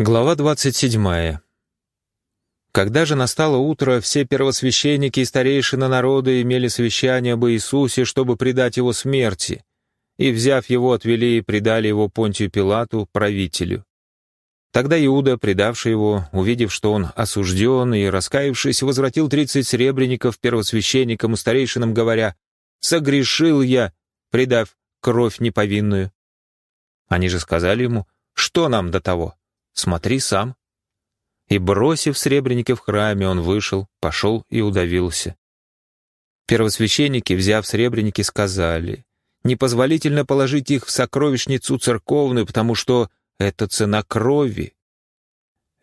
Глава 27. Когда же настало утро, все первосвященники и старейшины народа имели совещание об Иисусе, чтобы предать его смерти, и, взяв его, отвели и предали его Понтию Пилату, правителю. Тогда Иуда, предавший его, увидев, что он осужден, и, раскаявшись, возвратил тридцать сребреников первосвященникам и старейшинам, говоря, «Согрешил я, предав кровь неповинную». Они же сказали ему, «Что нам до того?» Смотри сам». И, бросив сребреники в храме, он вышел, пошел и удавился. Первосвященники, взяв сребреники, сказали, «Непозволительно положить их в сокровищницу церковную, потому что это цена крови».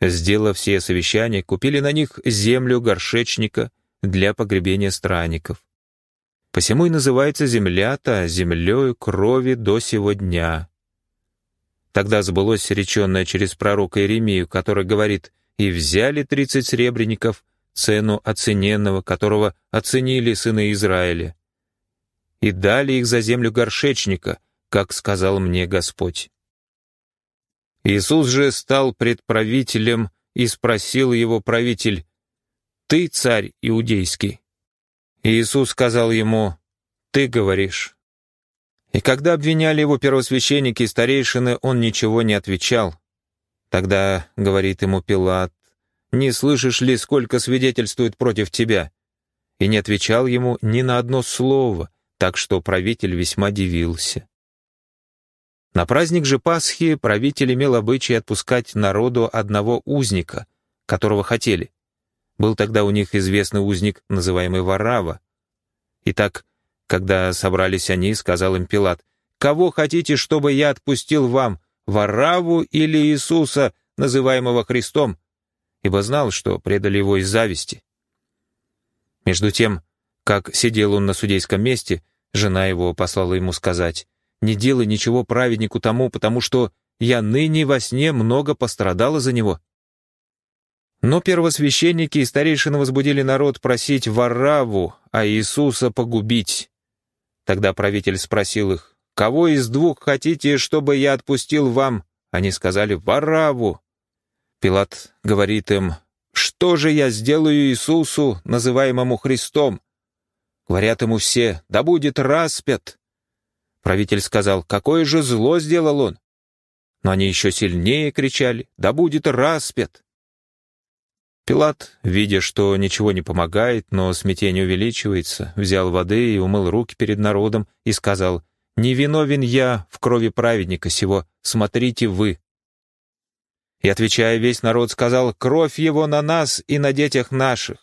Сделав все совещания, купили на них землю горшечника для погребения странников. Посему и называется земля-то землею крови до сего дня. Тогда сбылось реченное через пророка Иеремию, который говорит «И взяли тридцать сребреников, цену оцененного, которого оценили сыны Израиля, и дали их за землю горшечника, как сказал мне Господь». Иисус же стал предправителем и спросил его правитель, «Ты царь иудейский?» Иисус сказал ему, «Ты говоришь». И когда обвиняли его первосвященники и старейшины, он ничего не отвечал. Тогда говорит ему Пилат, «Не слышишь ли, сколько свидетельствует против тебя?» И не отвечал ему ни на одно слово, так что правитель весьма дивился. На праздник же Пасхи правитель имел обычай отпускать народу одного узника, которого хотели. Был тогда у них известный узник, называемый Варава. Итак, когда собрались они, сказал им Пилат, «Кого хотите, чтобы я отпустил вам, Вараву или Иисуса, называемого Христом?» Ибо знал, что предали его из зависти. Между тем, как сидел он на судейском месте, жена его послала ему сказать, «Не делай ничего праведнику тому, потому что я ныне во сне много пострадала за него». Но первосвященники и старейшины возбудили народ просить Вараву, а Иисуса погубить. Тогда правитель спросил их, «Кого из двух хотите, чтобы я отпустил вам?» Они сказали, «Вараву». Пилат говорит им, «Что же я сделаю Иисусу, называемому Христом?» Говорят ему все, «Да будет распят». Правитель сказал, «Какое же зло сделал он?» Но они еще сильнее кричали, «Да будет распят». Пилат, видя, что ничего не помогает, но смятение увеличивается, взял воды и умыл руки перед народом и сказал, «Не виновен я в крови праведника сего, смотрите вы». И, отвечая, весь народ сказал, «Кровь его на нас и на детях наших».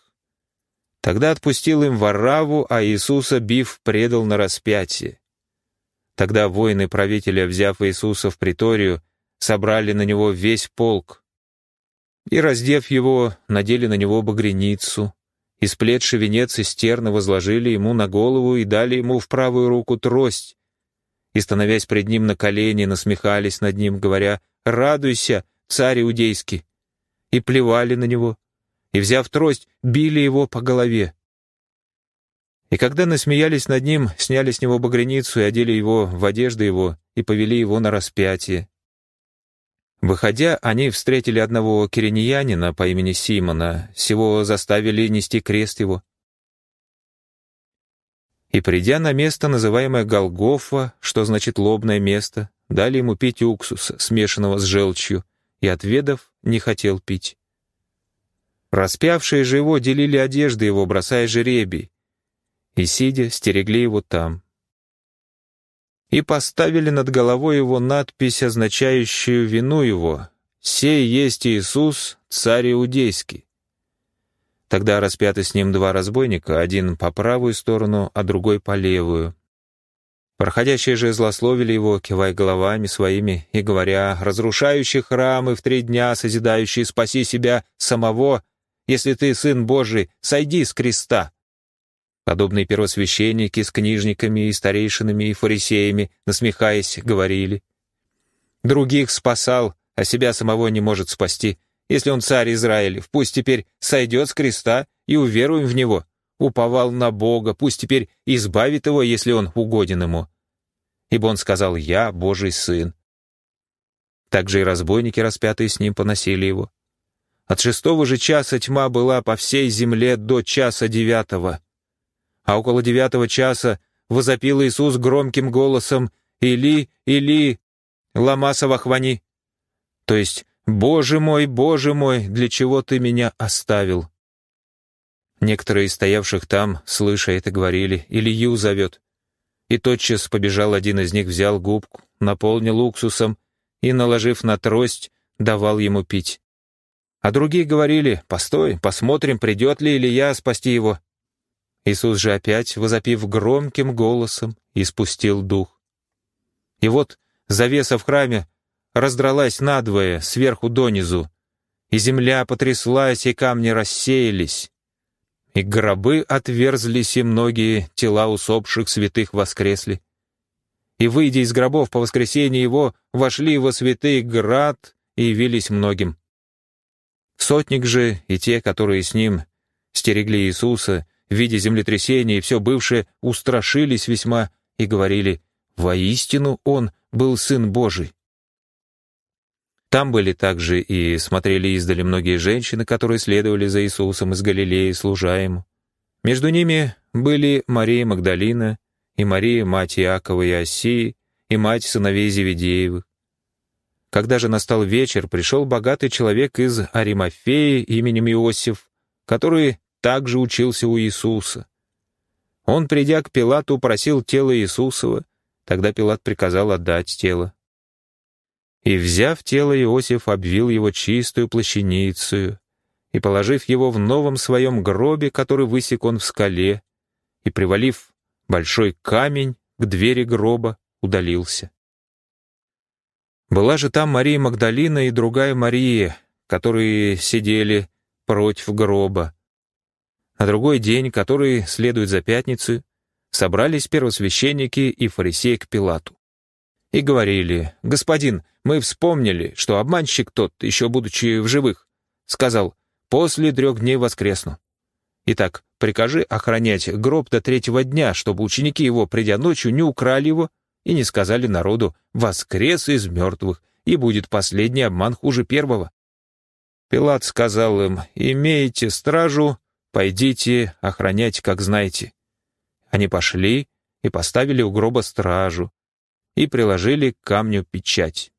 Тогда отпустил им Вараву, а Иисуса, бив, предал на распятие. Тогда воины правителя, взяв Иисуса в приторию, собрали на него весь полк, и, раздев его, надели на него багряницу, и сплетший венец из терна возложили ему на голову и дали ему в правую руку трость, и, становясь пред ним на колени, насмехались над ним, говоря «Радуйся, царь иудейский!» и плевали на него, и, взяв трость, били его по голове. И когда насмеялись над ним, сняли с него багряницу и одели его в одежды его, и повели его на распятие. Выходя, они встретили одного кириньянина по имени Симона, сего заставили нести крест его. И придя на место, называемое Голгофа, что значит лобное место, дали ему пить уксус, смешанного с желчью, и, отведав, не хотел пить. Распявшие же его делили одежды его, бросая жеребий, и, сидя, стерегли его там и поставили над головой его надпись, означающую вину его «Сей есть Иисус, царь иудейский». Тогда распяты с ним два разбойника, один по правую сторону, а другой по левую. Проходящие же злословили его, кивая головами своими и говоря, «Разрушающий храмы в три дня, созидающий, спаси себя самого, если ты сын Божий, сойди с креста». Подобные первосвященники с книжниками и старейшинами и фарисеями, насмехаясь, говорили. Других спасал, а себя самого не может спасти. Если он царь Израилев, пусть теперь сойдет с креста и уверуем в него. Уповал на Бога, пусть теперь избавит его, если он угоден ему. Ибо он сказал «Я Божий сын». Также и разбойники, распятые с ним, поносили его. От шестого же часа тьма была по всей земле до часа девятого. А около девятого часа возопил Иисус громким голосом «Или, Или, ламаса хвани, То есть «Боже мой, Боже мой, для чего ты меня оставил?» Некоторые из стоявших там, слыша это, говорили «Илью зовет». И тотчас побежал один из них, взял губку, наполнил уксусом и, наложив на трость, давал ему пить. А другие говорили, «Постой, посмотрим, придет ли Илья спасти его». Иисус же опять, возопив громким голосом, испустил дух. И вот завеса в храме раздралась надвое, сверху донизу, и земля потряслась, и камни рассеялись. И гробы отверзлись, и многие тела усопших святых воскресли. И, выйдя из гробов по воскресенье его, вошли во святый град и явились многим. Сотник же и те, которые с ним стерегли Иисуса, в виде землетрясения и все бывшее, устрашились весьма и говорили, «Воистину он был Сын Божий». Там были также и смотрели издали многие женщины, которые следовали за Иисусом из Галилеи, служа ему. Между ними были Мария Магдалина и Мария, мать Иакова и Осии, и мать сыновей Зеведеевых. Когда же настал вечер, пришел богатый человек из Аримафеи именем Иосиф, который также учился у Иисуса. Он, придя к Пилату, просил тело Иисусова, тогда Пилат приказал отдать тело. И, взяв тело, Иосиф обвил его чистую плащаницею, и, положив его в новом своем гробе, который высек он в скале, и, привалив большой камень к двери гроба, удалился. Была же там Мария Магдалина и другая Мария, которые сидели против гроба. На другой день, который следует за пятницей, собрались первосвященники и фарисеи к Пилату. И говорили, «Господин, мы вспомнили, что обманщик тот, еще будучи в живых, сказал, «После трех дней воскресну». Итак, прикажи охранять гроб до третьего дня, чтобы ученики его, придя ночью, не украли его и не сказали народу «воскрес из мертвых», и будет последний обман хуже первого. Пилат сказал им «имейте стражу, пойдите, охранять, как знаете». Они пошли и поставили у гроба стражу и приложили к камню печать.